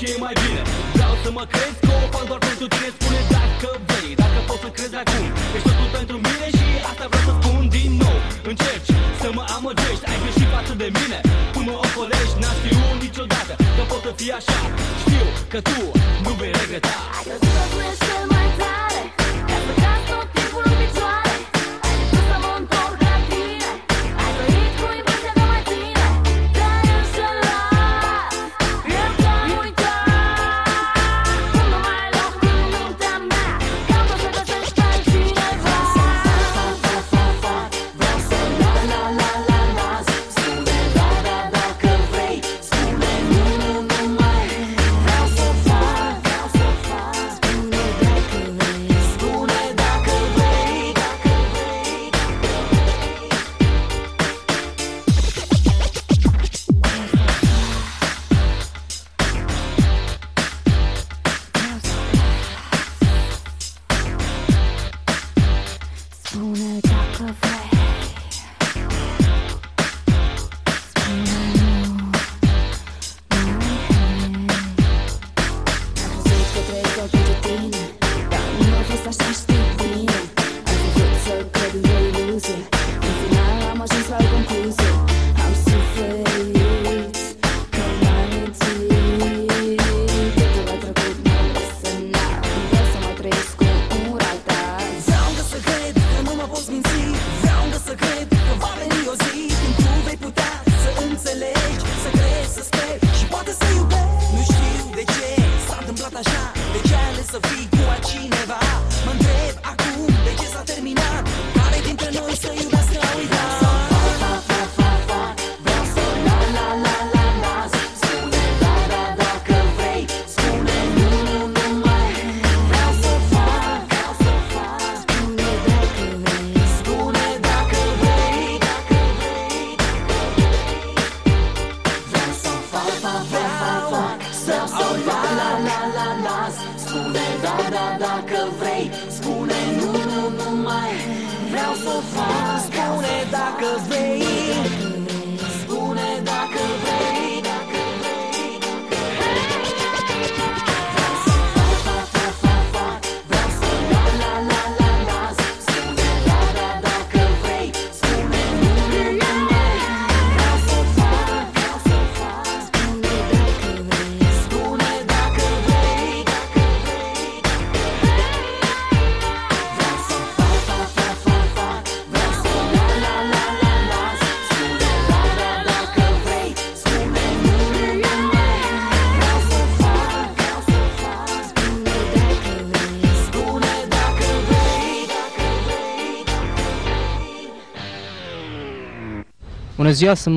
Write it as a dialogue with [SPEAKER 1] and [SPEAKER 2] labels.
[SPEAKER 1] ce e mai bine. Vreau să mă crezi că o fac doar pentru tine Spune dacă vrei, dacă poți să crezi acum Ești totul pentru mine și asta vreau să spun din nou. Încerci să mă amăgești, ai greșit față de mine. Cum mă ocolești, n-aș știut niciodată Că pot să fii așa. Știu că tu nu vei regreta.
[SPEAKER 2] Ai că tu mai 손을 잡고 Thank you.
[SPEAKER 3] termina Care dintre noi
[SPEAKER 1] să
[SPEAKER 3] iubească
[SPEAKER 1] a
[SPEAKER 3] uitat. Spune
[SPEAKER 2] da, da, dacă vrei
[SPEAKER 3] Spune
[SPEAKER 2] nu mai Vreau să o
[SPEAKER 3] fac Spune
[SPEAKER 1] dacă
[SPEAKER 2] vrei.
[SPEAKER 4] Bună ziua, sunt